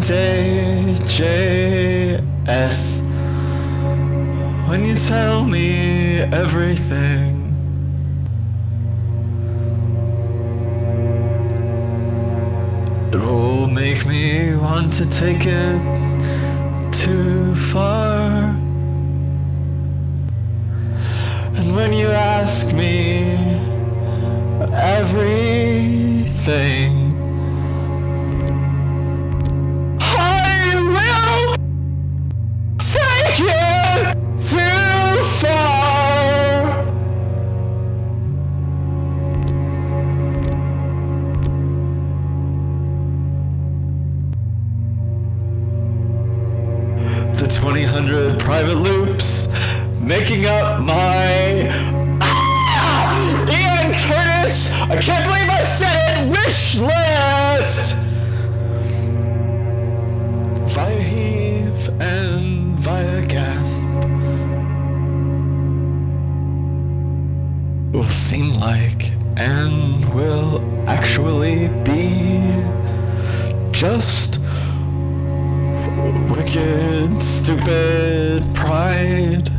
day, JS. When you tell me everything. It will make me want to take it too far. And when you ask me everything, 2000 private loops making up my. Ah! Ian Curtis! I can't believe I said it! Wish list! Via heave and via gasp. Will seem like and will actually be just wicked, stupid pride.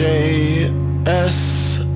JS